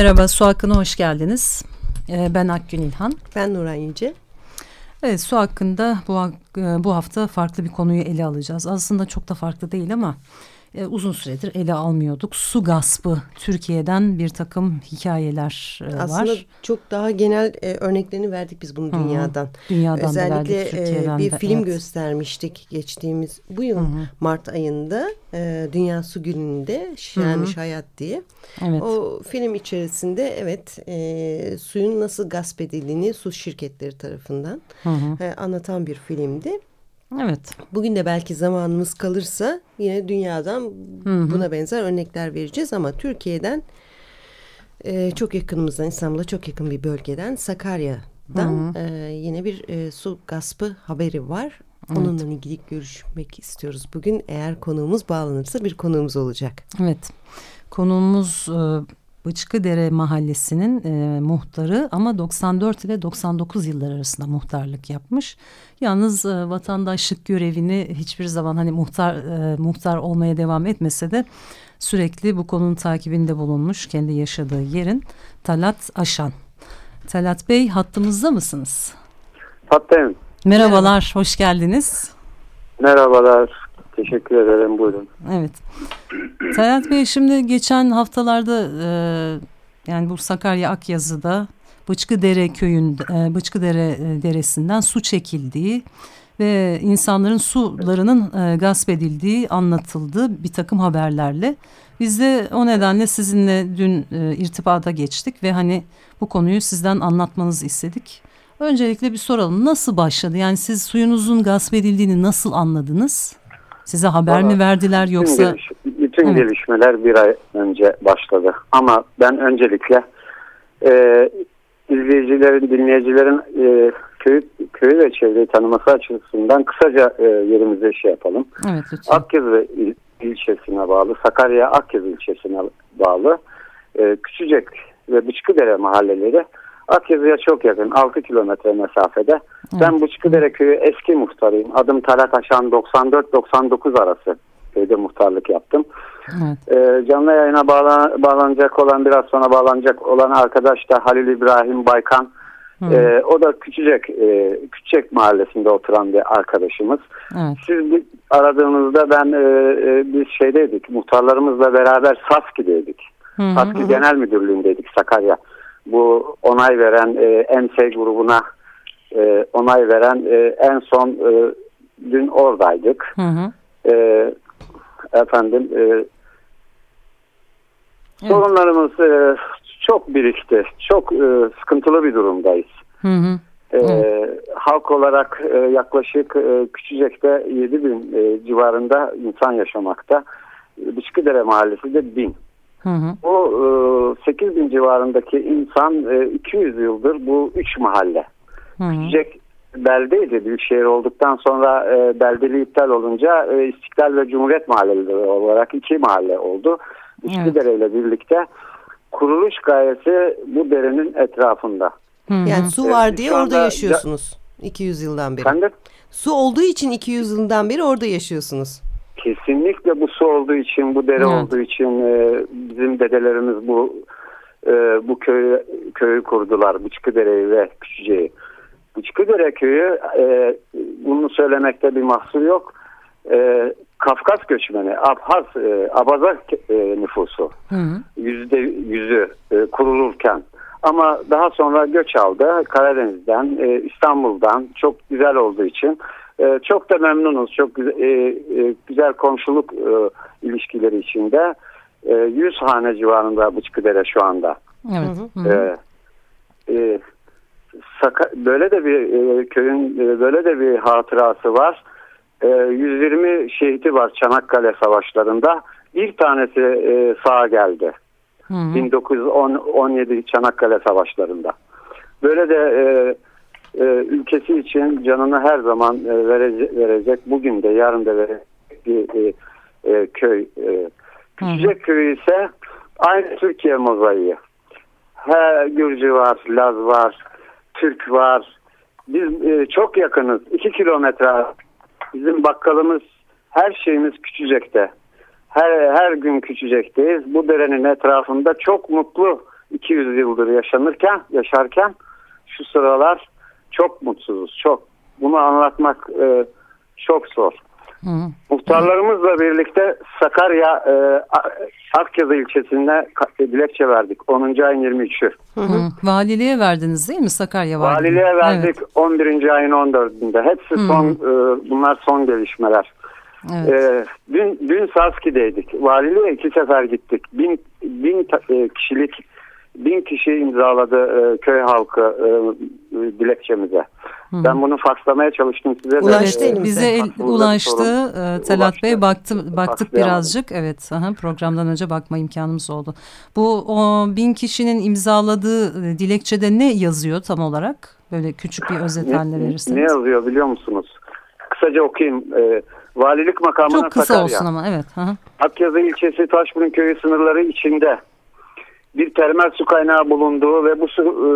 Merhaba, Su Hakkı'na hoş geldiniz. Ee, ben Akgün İlhan. Ben Nuran Yüce. Evet, su hakkında bu, e, bu hafta farklı bir konuyu ele alacağız. Aslında çok da farklı değil ama e, uzun süredir ele almıyorduk. Su gaspı Türkiye'den bir takım hikayeler e, var. Aslında çok daha genel e, örneklerini verdik biz bunu dünyadan. Hı, dünyadan Özellikle verdik, Türkiye'den e, bir de, film evet. göstermiştik geçtiğimiz bu yıl hı hı. Mart ayında e, Dünya Su Günü'nde Şenmiş Hayat diye. Evet. O film içerisinde evet e, suyun nasıl gasp edildiğini su şirketleri tarafından hı hı. E, anlatan bir filmdi. Evet. Bugün de belki zamanımız kalırsa yine dünyadan hı hı. buna benzer örnekler vereceğiz ama Türkiye'den e, çok yakınımızdan İstanbul'a çok yakın bir bölgeden Sakarya'dan hı hı. E, yine bir e, su gaspı haberi var. Evet. Onunla ilgili görüşmek istiyoruz bugün. Eğer konuğumuz bağlanırsa bir konuğumuz olacak. Evet. Konuğumuz e, Bıçkıdere Mahallesi'nin e, muhtarı ama 94 ile 99 yıllar arasında muhtarlık yapmış. Yalnız e, vatandaşlık görevini hiçbir zaman hani muhtar e, muhtar olmaya devam etmese de sürekli bu konunun takibinde bulunmuş kendi yaşadığı yerin Talat Aşan. Talat Bey hattımızda mısınız? Hattayım. Merhabalar, Merhaba. hoş geldiniz. Merhabalar, teşekkür ederim, buyurun. Evet. Talat Bey şimdi geçen haftalarda e, yani bu Sakarya Akyazı'da Bıçkıdere köyünde, e, Bıçkıdere deresinden su çekildiği ve insanların sularının e, gasp edildiği anlatıldı bir takım haberlerle. Biz de o nedenle sizinle dün e, irtibata geçtik ve hani bu konuyu sizden anlatmanızı istedik. Öncelikle bir soralım nasıl başladı? Yani siz suyunuzun gasp edildiğini nasıl anladınız? Size haber Vallahi, mi verdiler yoksa? Bütün, geliş, bütün evet. gelişmeler bir ay önce başladı. Ama ben öncelikle e, izleyicilerin, dinleyicilerin e, köyü, köyü ve çevreyi tanıması açısından kısaca e, yerimize şey yapalım. Evet, lütfen. Akyazı il, ilçesine bağlı, Sakarya Akyazı ilçesine bağlı e, Küçücek ve Bıçkıdere mahalleleri Akyazı'ya çok yakın 6 kilometre mesafede. Evet. Ben Bıçkıdere köyü eski muhtarıyım. Adım Talat Aşan 94-99 arası köyde muhtarlık yaptım. Evet. Ee, canlı yayına bağlan, bağlanacak olan biraz sonra bağlanacak olan arkadaş da Halil İbrahim Baykan. Ee, o da Küçücek, e, Küçücek mahallesinde oturan bir arkadaşımız. Evet. Siz aradığınızda ben e, e, biz şeydeydik muhtarlarımızla beraber SASKİ'deydik. SASKİ Genel Müdürlüğü'ndeydik Sakarya bu onay veren e, EMSE grubuna e, onay veren e, en son e, dün oradaydık. Hı hı. E, efendim e, evet. sorunlarımız e, çok birikti. Çok e, sıkıntılı bir durumdayız. Hı hı. E, halk olarak e, yaklaşık e, Küçücek'te 7 bin e, civarında insan yaşamakta. Bıçkıdere Mahallesi de bin. Hı hı. O e, 8 bin civarındaki insan e, 200 yıldır bu üç mahalle. Hı hı. Küçücek beldeydi. Büyükşehir olduktan sonra e, beldeli iptal olunca e, İstiklal ve Cumhuriyet mahalleleri olarak iki mahalle oldu. Üsküdere evet. ile birlikte kuruluş gayesi bu derenin etrafında. Hı hı. Yani su var diye orada yaşıyorsunuz. 200 yıldan beri. Efendim? Su olduğu için 200 yıldan beri orada yaşıyorsunuz. Kesinlikle bu su olduğu için, bu dere evet. olduğu için e, bizim dedelerimiz bu e, bu köyü köyü kurdular. Bıçkıdere'yi ve Küçüce'yi. Bıçkıdere köyü e, bunu söylemekte bir mahsur yok. E, Kafkas göçmeni, Abhaz, e, Abaza e, nüfusu. Yüzde yüzü e, kurulurken. Ama daha sonra göç aldı Karadeniz'den, e, İstanbul'dan çok güzel olduğu için ee, çok da memnunuz. Çok güzel, e, e, güzel komşuluk e, ilişkileri içinde. E, 100 hane civarında Bıçkıdere şu anda. Evet. Hı hı. E, böyle de bir e, köyün e, böyle de bir hatırası var. E, 120 şehidi var Çanakkale savaşlarında. Bir tanesi e, sağ geldi. Hı hı. 1917 Çanakkale savaşlarında. Böyle de e, e, ülkesi için canını her zaman e, verecek, verecek, bugün de yarın da verecek bir e, e, köy. E, Küçücek köyü ise aynı Türkiye mozaiği. He, Gürcü var, Laz var, Türk var. Biz e, çok yakınız. iki kilometre. Bizim bakkalımız, her şeyimiz Küçücek'te. Her, her gün Küçücek'teyiz. Bu derenin etrafında çok mutlu 200 yıldır yaşanırken, yaşarken şu sıralar çok mutsuzuz. Çok. Bunu anlatmak e, çok zor. Hı. Muhtarlarımızla birlikte Sakarya e, Akyazı ilçesinde dilekçe verdik. 10. ayın 23'ü. Valiliğe verdiniz değil mi Sakarya Valiliğe? Valiliğe verdik evet. 11. ayın 14'ünde. Hepsi hı. son e, bunlar son gelişmeler. Evet. E, dün, dün Saski'deydik. Valiliğe iki sefer gittik. Bin, bin e, kişilik bin kişi imzaladı e, köy halkı e, dilekçemize. Hı. Ben bunu fakslamaya çalıştım size. Ulaştı de, bize el, ulaştı. E, Telat ulaştı. Bey baktı, baktık birazcık. Evet aha, programdan önce bakma imkanımız oldu. Bu o bin kişinin imzaladığı e, dilekçede ne yazıyor tam olarak? Böyle küçük bir özet haline verirseniz. Ne yazıyor biliyor musunuz? Kısaca okuyayım. E, valilik makamına Çok kısa Sakarya. olsun ama evet. Aha. Akyazı ilçesi Taşburun köyü sınırları içinde bir termal su kaynağı bulunduğu ve bu su e,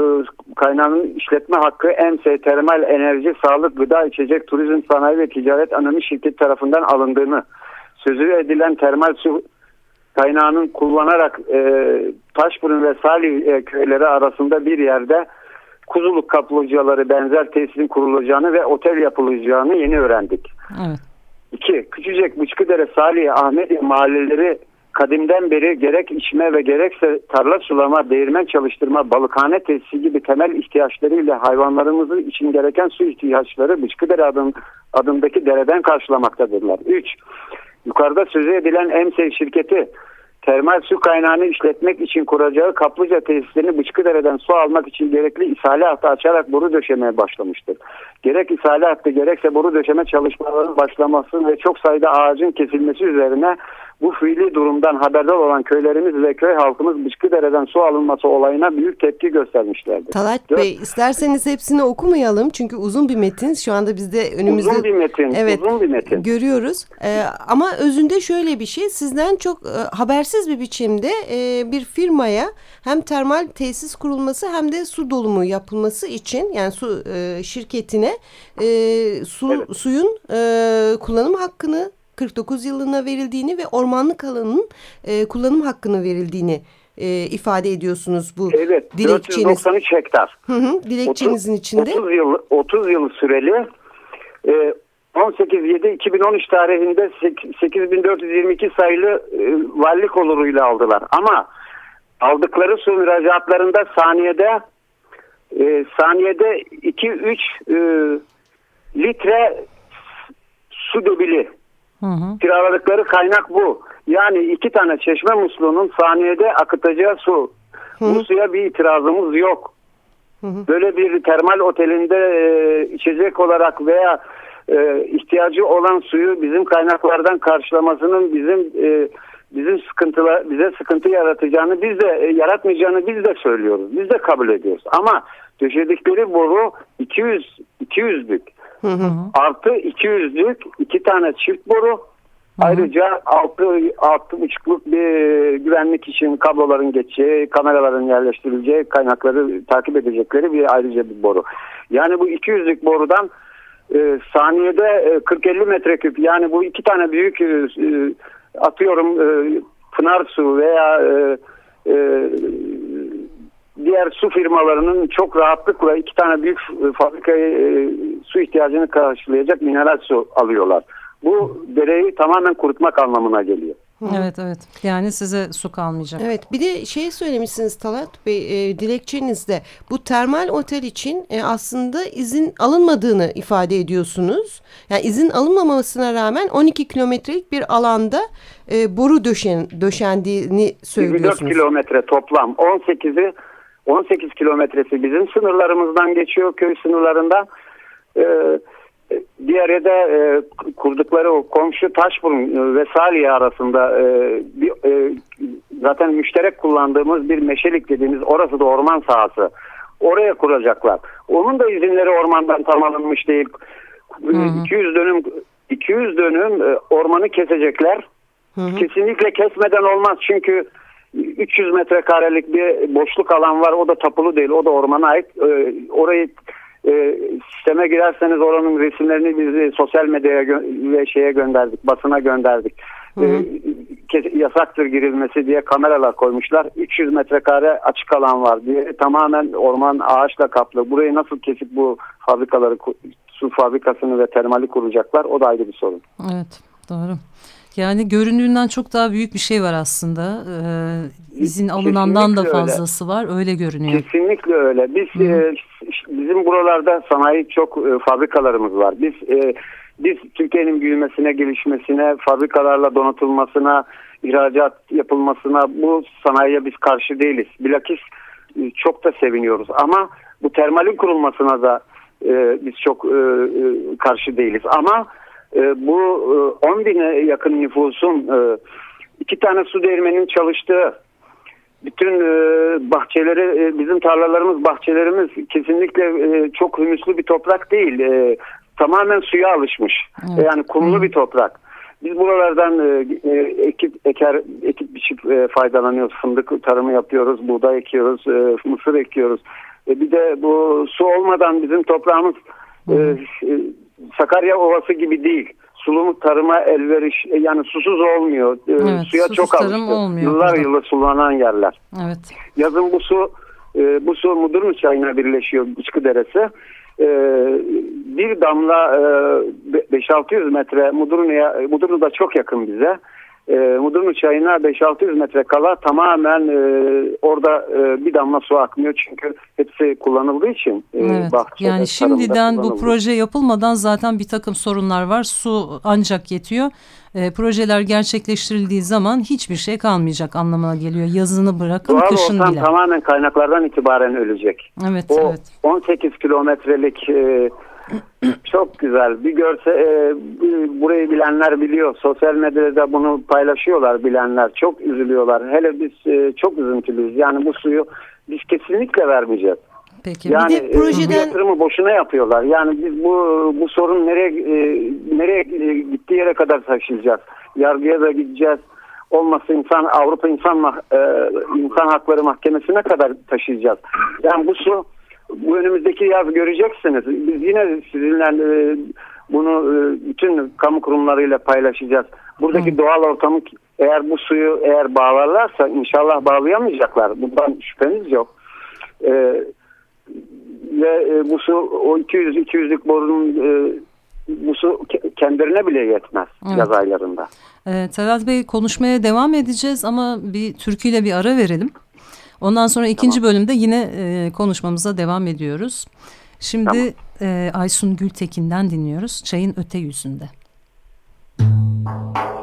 kaynağının işletme hakkı EMSE Termal Enerji Sağlık Gıda İçecek Turizm Sanayi ve Ticaret Anonim Şirket tarafından alındığını sözü edilen termal su kaynağının kullanarak e, Taşburun ve Salih e, köyleri arasında bir yerde kuzuluk kaplıcaları benzer tesisin kurulacağını ve otel yapılacağını yeni öğrendik. Evet. İki, Küçücek, Bıçkıdere, Salih, Ahmet mahalleleri kadimden beri gerek içme ve gerekse tarla sulama, değirmen çalıştırma, balıkhane tesisi gibi temel ihtiyaçlarıyla hayvanlarımızın için gereken su ihtiyaçları Bıçkıdere adım, adındaki dereden karşılamaktadırlar. 3. Yukarıda sözü edilen EMSEV şirketi termal su kaynağını işletmek için kuracağı kaplıca tesislerini Bıçkıdere'den su almak için gerekli isale hattı açarak boru döşemeye başlamıştır. Gerek isale hattı gerekse boru döşeme çalışmalarının başlaması ve çok sayıda ağacın kesilmesi üzerine bu fiili durumdan haberdar olan köylerimiz ve köy halkımız Bıçkıdere'den su alınması olayına büyük tepki göstermişlerdi. Talat Bey isterseniz hepsini okumayalım çünkü uzun bir metin şu anda bizde önümüzde. Uzun bir metin. Evet, uzun bir metin. Görüyoruz ee, ama özünde şöyle bir şey sizden çok e, habersiz bir biçimde e, bir firmaya hem termal tesis kurulması hem de su dolumu yapılması için yani su e, şirketine e, su, evet. suyun e, kullanım hakkını 49 yılına verildiğini ve ormanlık alanın e, kullanım hakkını verildiğini e, ifade ediyorsunuz bu evet, dilekçeniz. 493 hektar. Hı hı, dilekçenizin 30, içinde. 30 yıl, 30 yıl süreli e, 18.7.2013 tarihinde 8422 sayılı e, valilik oluruyla aldılar. Ama aldıkları su müracaatlarında saniyede e, saniyede 2-3 e, litre su döbili Hı hı. Kiraladıkları kaynak bu. Yani iki tane çeşme musluğunun saniyede akıtacağı su. Hı. Bu suya bir itirazımız yok. Hı hı. Böyle bir termal otelinde e, içecek olarak veya e, ihtiyacı olan suyu bizim kaynaklardan karşılamasının bizim e, bizim sıkıntılar bize sıkıntı yaratacağını biz de e, yaratmayacağını biz de söylüyoruz. Biz de kabul ediyoruz. Ama döşedikleri boru 200 200'lük. Hı hı. Artı 200'lük iki tane çift boru. Hı hı. Ayrıca altı, altı buçukluk bir güvenlik için kabloların geçeceği, kameraların yerleştirileceği, kaynakları takip edecekleri bir ayrıca bir boru. Yani bu 200'lük borudan e, saniyede e, 40-50 metreküp yani bu iki tane büyük e, e atıyorum e, pınar su veya e, e, diğer su firmalarının çok rahatlıkla iki tane büyük fabrikayı e, su ihtiyacını karşılayacak mineral su alıyorlar. Bu dereyi tamamen kurutmak anlamına geliyor. Evet evet yani size su kalmayacak. Evet bir de şey söylemişsiniz Talat Bey e, dilekçenizde bu termal otel için e, aslında izin alınmadığını ifade ediyorsunuz. Yani izin alınmamasına rağmen 12 kilometrelik bir alanda e, boru döşen, döşendiğini söylüyorsunuz. 24 kilometre toplam 18'i 18 kilometresi bizim sınırlarımızdan geçiyor köy sınırlarında. E, diğeri de e, kurdukları o komşu Taşburun ve Saliye arasında e, bir, e, zaten müşterek kullandığımız bir meşelik dediğimiz orası da orman sahası. Oraya kuracaklar. Onun da izinleri ormandan tam alınmış değil. Hı hı. 200 dönüm 200 dönüm e, ormanı kesecekler. Hı hı. Kesinlikle kesmeden olmaz çünkü 300 metrekarelik bir boşluk alan var. O da tapulu değil. O da ormana ait. E, orayı e, sisteme girerseniz oranın resimlerini biz sosyal medyaya ve şeye gönderdik. Basına gönderdik. Hı hı. E, yasaktır girilmesi diye kameralar koymuşlar. 300 metrekare açık alan var diye tamamen orman ağaçla kaplı. Burayı nasıl kesip bu fabrikaları su fabrikasını ve termali kuracaklar o da ayrı bir sorun. Evet doğru. Yani göründüğünden çok daha büyük bir şey var aslında. Ee, izin alınandan Kesinlikle da fazlası öyle. var. Öyle görünüyor. Kesinlikle öyle. Biz e, bizim buralarda sanayi çok e, fabrikalarımız var. Biz e, biz Türkiye'nin büyümesine, gelişmesine, fabrikalarla donatılmasına, ihracat yapılmasına bu sanayiye biz karşı değiliz. Bilakis e, çok da seviniyoruz. Ama bu termalin kurulmasına da e, biz çok e, e, karşı değiliz. Ama e, bu e, 10 bine yakın nüfusun e, iki tane su değirmeninin çalıştığı bütün e, bahçeleri e, bizim tarlalarımız bahçelerimiz kesinlikle e, çok hümüslü bir toprak değil. E, tamamen suya alışmış. Evet. Yani kumlu bir toprak. Biz buralardan e, ekip eker ekip biçip e, faydalanıyoruz. Fındık tarımı yapıyoruz, buğday ekiyoruz, e, mısır ekiyoruz. E, bir de bu su olmadan bizim toprağımız e, Sakarya Ovası gibi değil. Sulumuk tarıma elveriş e, yani susuz olmuyor. E, evet, Suya çok alıştı. Yıllar yılı sulanan yerler. Evet. Yazın bu su e, bu su Mudurnu çayına birleşiyor Bıçkı Deresi. E, bir damla e, 5-600 metre Mudurnu'ya Mudurnu da çok yakın bize e, Mudurnu çayına 5-600 metre kala tamamen e, orada e, bir damla su akmıyor çünkü hepsi kullanıldığı için. E, evet. Bahçede, yani şimdiden bu proje yapılmadan zaten bir takım sorunlar var. Su ancak yetiyor. E, projeler gerçekleştirildiği zaman hiçbir şey kalmayacak anlamına geliyor. Yazını bırakın Doğal kışın bile. tamamen kaynaklardan itibaren ölecek. Evet, o evet. 18 kilometrelik e, çok güzel. Bir görse e, burayı bilenler biliyor. Sosyal medyada bunu paylaşıyorlar bilenler. Çok üzülüyorlar. Hele biz e, çok üzüntülüyüz. Yani bu suyu biz kesinlikle vermeyeceğiz. Peki. Yani bir de projeden... bu yatırımı boşuna yapıyorlar. Yani biz bu bu sorun nereye e, nereye e, gittiği yere kadar taşıyacağız. Yargıya da gideceğiz. Olmazsa insan Avrupa İnsan e, İnsan Hakları Mahkemesi'ne kadar taşıyacağız. Yani bu su bu önümüzdeki yaz göreceksiniz. Biz yine sizinle e, bunu e, bütün kamu kurumlarıyla paylaşacağız. Buradaki Hı. doğal ortamı eğer bu suyu eğer bağlarlarsa inşallah bağlayamayacaklar. Bundan şüpheniz yok. E, ve e, bu su o 200 200'lük borunun e, bu su kendilerine bile yetmez evet. yaz aylarında. Evet, Sedat Bey konuşmaya devam edeceğiz ama bir türküyle bir ara verelim. Ondan sonra ikinci tamam. bölümde yine e, konuşmamıza devam ediyoruz. Şimdi tamam. e, Aysun Gültekin'den dinliyoruz. Çayın öte yüzünde. Müzik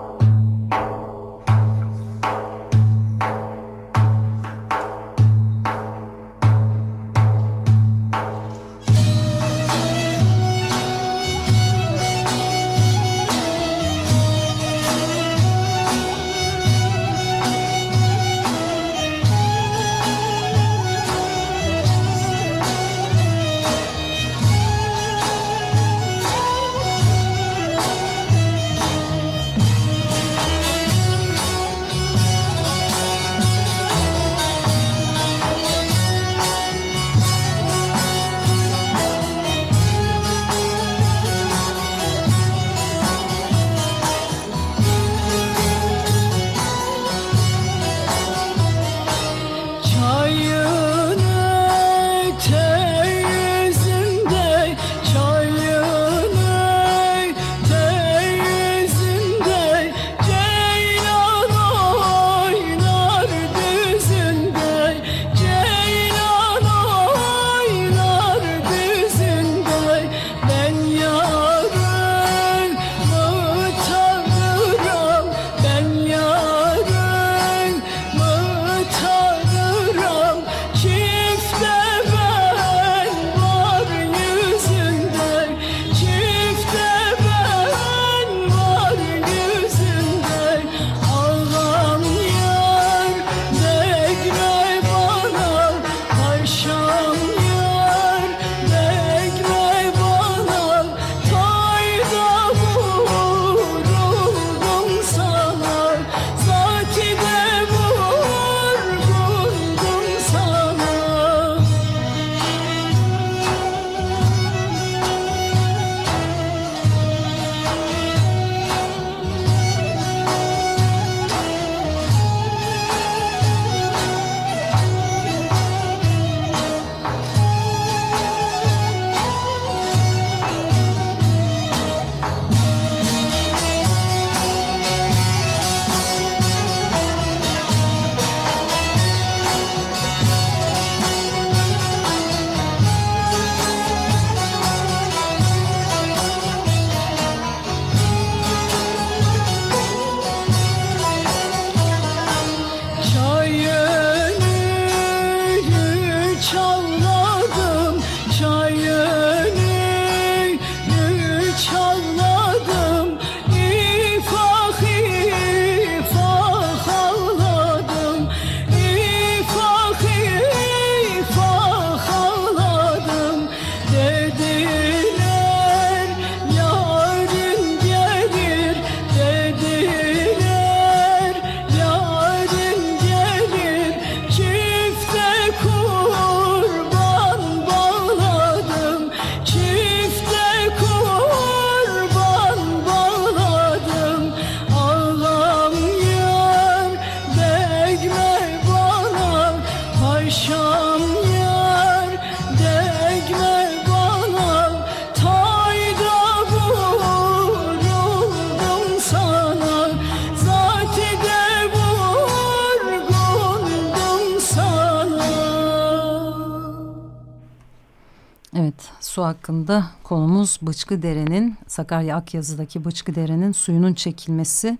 Evet, su hakkında konumuz Bıçkı Dere'nin, Sakarya Akyazı'daki Bıçkı Dere'nin suyunun çekilmesi.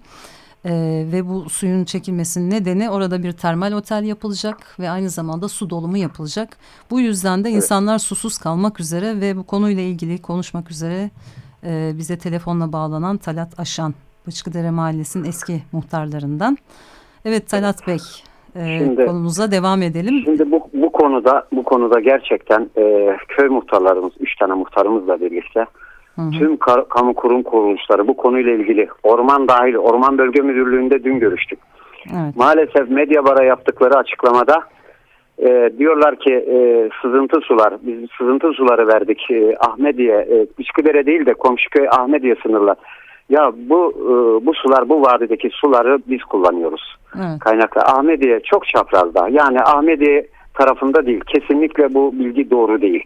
Ee, ve bu suyun çekilmesinin nedeni orada bir termal otel yapılacak ve aynı zamanda su dolumu yapılacak. Bu yüzden de evet. insanlar susuz kalmak üzere ve bu konuyla ilgili konuşmak üzere e, bize telefonla bağlanan Talat Aşan, Bıçkıdere Mahallesi'nin eski muhtarlarından. Evet Talat Bey, e, şimdi, konumuza devam edelim. Şimdi bu konuda bu konuda gerçekten e, köy muhtarlarımız, üç tane muhtarımızla birlikte Hı hı. Tüm kamu kurum kuruluşları bu konuyla ilgili orman dahil Orman Bölge Müdürlüğü'nde dün görüştük. Evet. Maalesef medya bara yaptıkları açıklamada e, diyorlar ki e, sızıntı sular biz sızıntı suları verdik e, Ahmediye e, Üsküdar'e değil de komşuköy Ahmediye sınırlar. Ya bu e, bu sular bu vadideki suları biz kullanıyoruz. Evet. Kaynaklı Ahmediye çok çaprazda. Yani Ahmediye tarafında değil. Kesinlikle bu bilgi doğru değil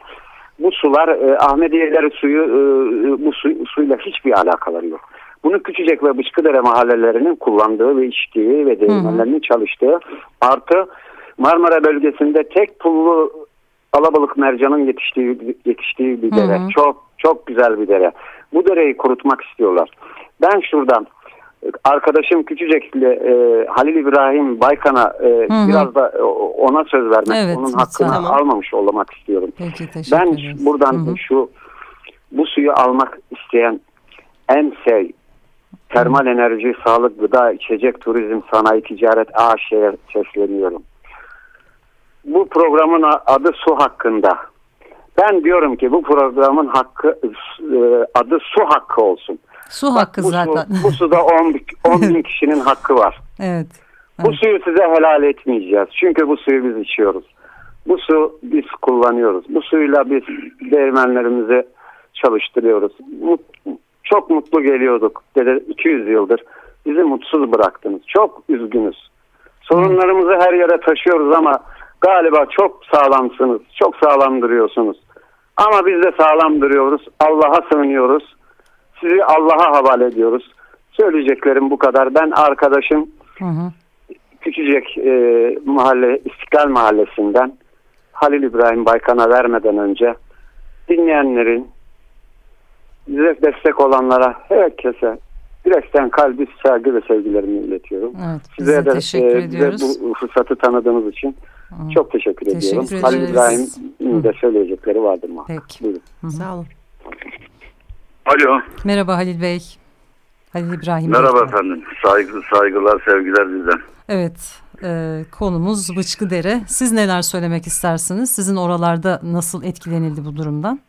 bu sular e, Ahmediyeler suyu e, bu su, suyla hiçbir alakaları yok. Bunu Küçücek ve Bıçkıdere mahallelerinin kullandığı ve içtiği ve değirmenlerinin çalıştığı artı Marmara bölgesinde tek pullu alabalık mercanın yetiştiği, yetiştiği bir dere. Hı hı. Çok çok güzel bir dere. Bu dereyi kurutmak istiyorlar. Ben şuradan arkadaşım Küçücek'le e, Halil İbrahim Baykan'a e, biraz da ona söz vermek, evet, onun hakkını tamam. almamış olmak istiyorum. Peki, ben ederiz. buradan hı hı. şu bu suyu almak isteyen EMSEY, termal enerji, sağlık, gıda, içecek, turizm, sanayi, ticaret AŞ'ye sesleniyorum. Bu programın adı su hakkında. Ben diyorum ki bu programın hakkı e, adı su hakkı olsun. Su Bak, hakkı bu zaten. Su, bu suda 10, 10 bin kişinin hakkı var. Evet. Bu evet. suyu size helal etmeyeceğiz. Çünkü bu suyu biz içiyoruz. Bu su biz kullanıyoruz. Bu suyla biz değirmenlerimizi çalıştırıyoruz. Çok mutlu geliyorduk. Dede 200 yıldır. Bizi mutsuz bıraktınız. Çok üzgünüz. Sorunlarımızı her yere taşıyoruz ama galiba çok sağlamsınız. Çok sağlam duruyorsunuz. Ama biz de sağlam duruyoruz. Allah'a sığınıyoruz sizi Allah'a havale ediyoruz. Söyleyeceklerim bu kadar. Ben arkadaşım hı hı. Küçücek e, mahalle İstiklal Mahallesi'nden Halil İbrahim Baykan'a vermeden önce dinleyenlerin bize destek olanlara herkese yürekten kalbi saygı ve sevgilerimi iletiyorum. Evet, Size de teşekkür e, ediyoruz. bu fırsatı tanıdığınız için Hı. çok teşekkür, teşekkür ediyorum. Ederiz. Halil İbrahim'in de söyleyecekleri vardır mı? Peki. Buyurun. Hı. Sağ olun. Alo. Merhaba Halil Bey. Halil İbrahim. Merhaba Bey. efendim. Saygı, saygılar, sevgiler bizden. Evet. E, konumuz Bıçkıdere. Siz neler söylemek istersiniz? Sizin oralarda nasıl etkilenildi bu durumdan?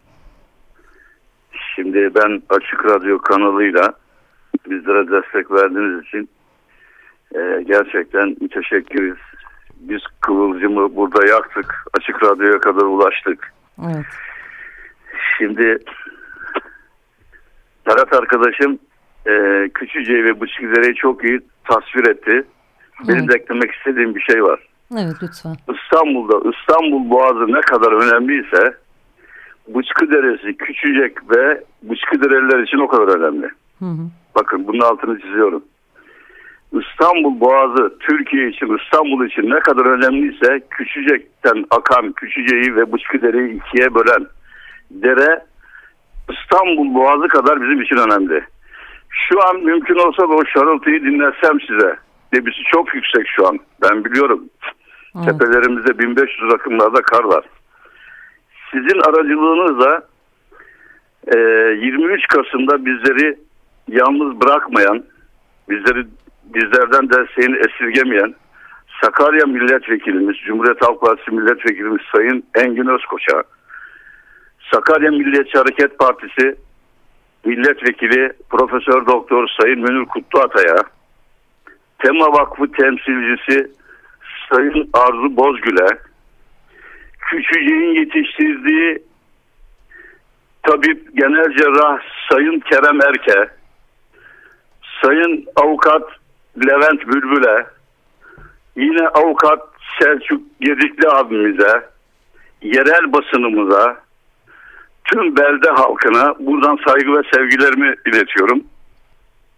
Şimdi ben Açık Radyo kanalıyla bizlere destek verdiğiniz için e, gerçekten müteşekkiriz. Biz kıvılcımı burada yaktık. Açık Radyo'ya kadar ulaştık. Evet. Şimdi Serhat arkadaşım e, Küçüce'yi ve Bıçkıdere'yi çok iyi tasvir etti. Benim evet. de eklemek istediğim bir şey var. Evet lütfen. İstanbul'da İstanbul Boğazı ne kadar önemliyse Bıçkı Deresi, Küçücek ve Bıçkı Dereler için o kadar önemli. Hı hı. Bakın bunun altını çiziyorum. İstanbul Boğazı Türkiye için, İstanbul için ne kadar önemliyse Küçücek'ten akan Küçüce'yi ve Bıçkıdere'yi ikiye bölen dere İstanbul Boğazı kadar bizim için önemli. Şu an mümkün olsa da o şarıltıyı dinletsem size. Debisi çok yüksek şu an. Ben biliyorum. Evet. Tepelerimizde 1500 rakımlarda kar var. Sizin aracılığınızla e, 23 Kasım'da bizleri yalnız bırakmayan, bizleri bizlerden desteğini esirgemeyen Sakarya Milletvekilimiz, Cumhuriyet Halk Partisi Milletvekilimiz Sayın Engin Özkoç'a Sakarya Milliyetçi Hareket Partisi Milletvekili Profesör Doktor Sayın Münir Kutluatay'a, Tema Vakfı temsilcisi Sayın Arzu Bozgül'e, Küçüceğin yetiştirdiği tabip genel cerrah Sayın Kerem Erke, Sayın Avukat Levent Bülbül'e, yine Avukat Selçuk Gedikli abimize, yerel basınımıza, tüm belde halkına buradan saygı ve sevgilerimi iletiyorum.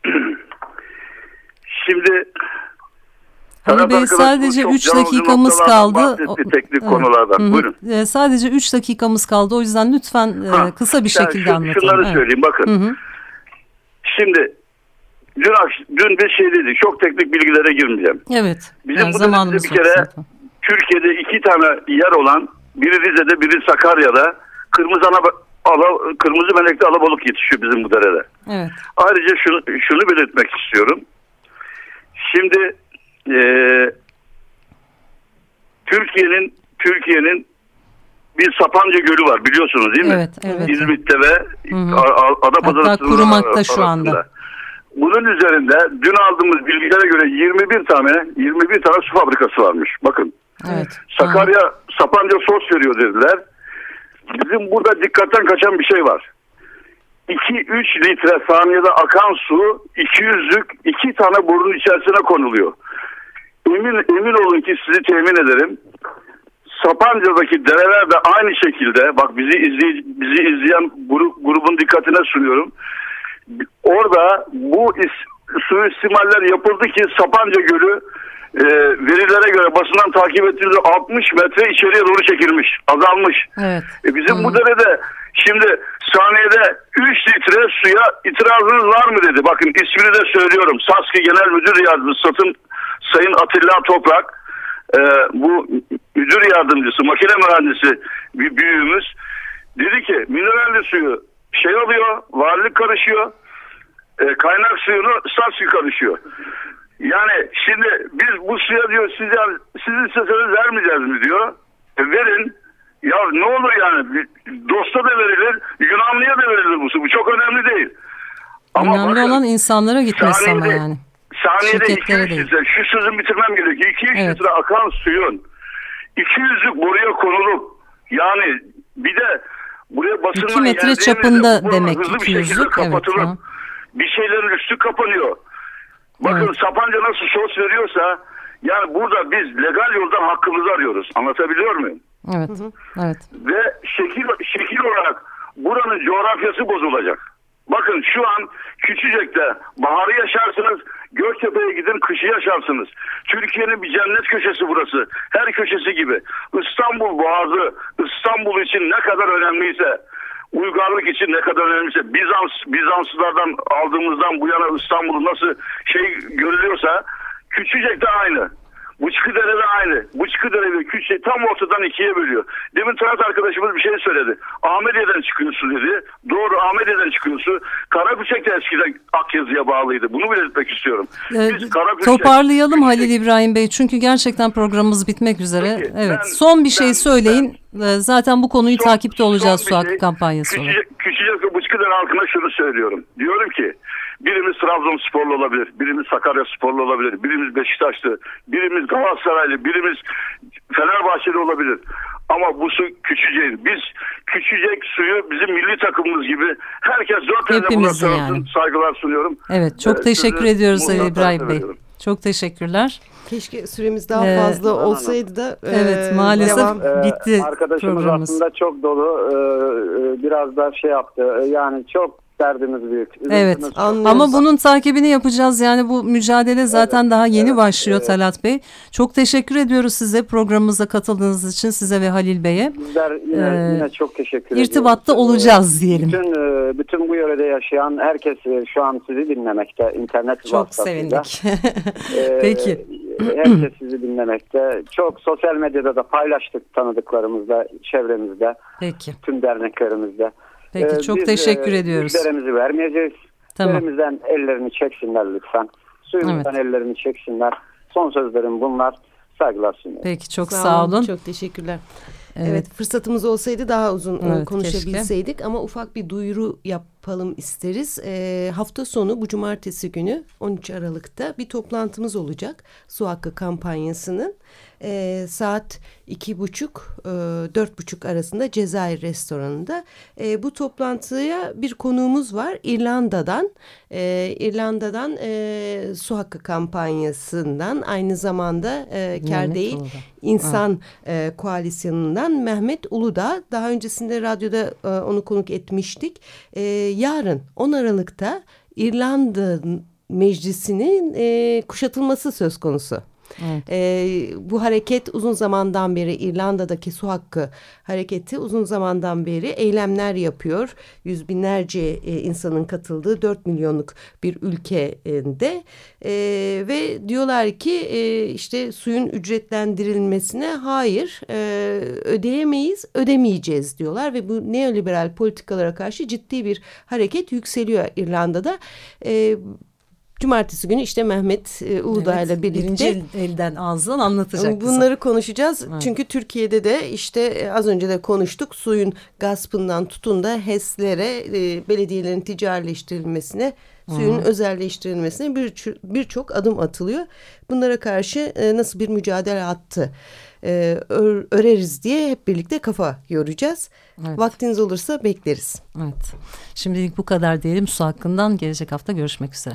Şimdi Ali Bey sadece 3 dakikamız kaldı. teknik konulardan. Hı -hı. Buyurun. E, sadece 3 dakikamız kaldı. O yüzden lütfen e, ha, kısa bir şekilde şu, anlatalım. Şunları evet. söyleyeyim bakın. Hı -hı. Şimdi dün, dün bir şey dedi. Çok teknik bilgilere girmeyeceğim. Evet. Bizim yani zamanımız bir kere zaten. Türkiye'de iki tane yer olan biri Rize'de biri Sakarya'da kırmızı ana ala, kırmızı melekli alabalık yetişiyor bizim bu derede. Evet. Ayrıca şunu, şunu belirtmek istiyorum. Şimdi e, Türkiye'nin Türkiye'nin bir Sapanca Gölü var biliyorsunuz değil mi? Evet, evet. İzmit'te ve Adapazarı Hatta kurumakta şu anda. Bunun üzerinde dün aldığımız bilgilere göre 21 tane 21 tane su fabrikası varmış. Bakın. Evet. Sakarya Aha. Sapanca sos veriyor dediler. Bizim burada dikkatten kaçan bir şey var. 2-3 litre saniyede akan su 200'lük iki tane burun içerisine konuluyor. Emin, emin olun ki sizi temin ederim. Sapanca'daki dereler de aynı şekilde bak bizi izley, bizi izleyen grup, grubun dikkatine sunuyorum. Orada bu is, suistimaller yapıldı ki Sapanca Gölü e, verilere göre basından takip ettiğimizde 60 metre içeriye doğru çekilmiş, azalmış. Evet. E, bizim hmm. bu derede şimdi saniyede 3 litre suya itirazınız var mı dedi. Bakın ismini de söylüyorum. Saski Genel Müdür Yardımcısı Satın Sayın Atilla Toprak e, bu müdür yardımcısı, makine mühendisi bir büyüğümüz dedi ki mineralli suyu şey oluyor, varlık karışıyor, e, kaynak suyunu Saski karışıyor. Yani şimdi biz bu suya diyor siz, siz isteseniz vermeyeceğiz mi diyor. E, verin. Ya ne olur yani dosta da verilir, Yunanlıya da verilir bu su. Bu çok önemli değil. Ama önemli bakın, olan insanlara gitmesi ama yani. Saniyede 200 litre. Şu sözün bitirmem gerekiyor. 200 evet. litre akan suyun 200'lük buraya konulup yani bir de buraya basınla 2 metre çapında demek 200'lük. Evet, bir şeylerin üstü kapanıyor. Bakın evet. Sapanca nasıl sos veriyorsa yani burada biz legal yoldan hakkımızı arıyoruz. Anlatabiliyor muyum? Evet. evet. Ve şekil şekil olarak buranın coğrafyası bozulacak. Bakın şu an Küçücek'te baharı yaşarsınız, Göktepe'ye gidin kışı yaşarsınız. Türkiye'nin bir cennet köşesi burası. Her köşesi gibi. İstanbul Boğazı İstanbul için ne kadar önemliyse uygarlık için ne kadar önemliyse Bizans Bizanslılardan aldığımızdan bu yana İstanbul'u nasıl şey görülüyorsa Küçücek de aynı. Bıçkıdere de aynı. Bıçkıdere ve Küçük tam ortadan ikiye bölüyor. Demin Talat arkadaşımız bir şey söyledi. Ahmediye'den çıkıyorsun dedi. Doğru Ahmediye'den çıkıyorsun. Karabüçek de eskiden Akyazı'ya bağlıydı. Bunu belirtmek istiyorum. Ee, Biz Toparlayalım Halil İbrahim Bey. Çünkü gerçekten programımız bitmek üzere. Peki, evet. Ben, son bir şey ben, söyleyin. Ben, ee, Zaten bu konuyu son, takipte olacağız su hakkı şey, kampanyası küçücek, olarak. Küçücek ve Bıçkıdere halkına şunu söylüyorum. Diyorum ki Birimiz Trabzonsporlu olabilir, birimiz Sakarya Sporlu olabilir, birimiz Beşiktaşlı, birimiz Galatasaraylı, birimiz Fenerbahçeli olabilir. Ama bu su küçücek. Biz küçücek suyu bizim milli takımımız gibi herkes dört elle buna yani. saygılar sunuyorum. Evet çok ee, teşekkür ediyoruz İbrahim Bey. Çok teşekkürler. Keşke süremiz daha ee, fazla olsaydı da. Evet e, maalesef devam. bitti Arkadaşımız programımız. aslında çok dolu. Ee, biraz da şey yaptı. Yani çok derdimiz büyük. Evet ama bunun takibini yapacağız. Yani bu mücadele zaten evet, daha yeni evet, başlıyor evet. Talat Bey. Çok teşekkür ediyoruz size programımıza katıldığınız için size ve Halil Bey'e. Bizler yine, ee, yine çok teşekkür ediyoruz. İrtibatta olacağız diyelim. Bütün, e, bütün bu yörede yaşayan herkes e, şu an sizi dinlemekte. internet Çok sevindik. ee, Peki. Herkes sizi dinlemekte. Çok sosyal medyada da paylaştık tanıdıklarımızda, çevremizde. Peki. Tüm derneklerimizde. Peki ee, çok Biz, teşekkür e, ediyoruz. Bizlerimizi vermeyeceğiz. Tamam. Elimizden ellerini çeksinler lütfen. Suyumuzdan evet. ellerini çeksinler. Son sözlerim bunlar. Saygılar sunuyorum. Peki çok sağ, sağ olun. Çok teşekkürler. Evet. evet fırsatımız olsaydı daha uzun e, evet, konuşabilseydik keşke. ama ufak bir duyuru yapalım isteriz. E, hafta sonu bu cumartesi günü 13 Aralık'ta bir toplantımız olacak. Su Hakkı kampanyasının e, saat iki buçuk e, dört buçuk arasında Cezayir restoranında. E, bu toplantıya bir konuğumuz var İrlanda'dan. E, İrlanda'dan e, su hakkı kampanyasından aynı zamanda e, kar değil Uludağ. insan e, koalisyonundan Mehmet Uludağ. Daha öncesinde radyoda e, onu konuk etmiştik. E, yarın 10 Aralık'ta İrlanda Meclisi'nin e, kuşatılması söz konusu. Evet. E, bu hareket uzun zamandan beri İrlanda'daki su hakkı hareketi uzun zamandan beri eylemler yapıyor. Yüz binlerce e, insanın katıldığı 4 milyonluk bir ülkede e, ve diyorlar ki e, işte suyun ücretlendirilmesine hayır e, ödeyemeyiz ödemeyeceğiz diyorlar ve bu neoliberal politikalara karşı ciddi bir hareket yükseliyor İrlanda'da. E, Cumartesi günü işte Mehmet e, Uludağ ile evet, birlikte birinci elden ağızdan anlatacak. Bunları bize. konuşacağız. Evet. Çünkü Türkiye'de de işte e, az önce de konuştuk suyun gaspından tutun da HES'lere e, belediyelerin ticarileştirilmesine suyun Hı. özelleştirilmesine birçok bir adım atılıyor. Bunlara karşı e, nasıl bir mücadele attı e, ör, öreriz diye hep birlikte kafa yoracağız. Evet. Vaktiniz olursa bekleriz. Evet. Şimdilik bu kadar diyelim su hakkından gelecek hafta görüşmek üzere.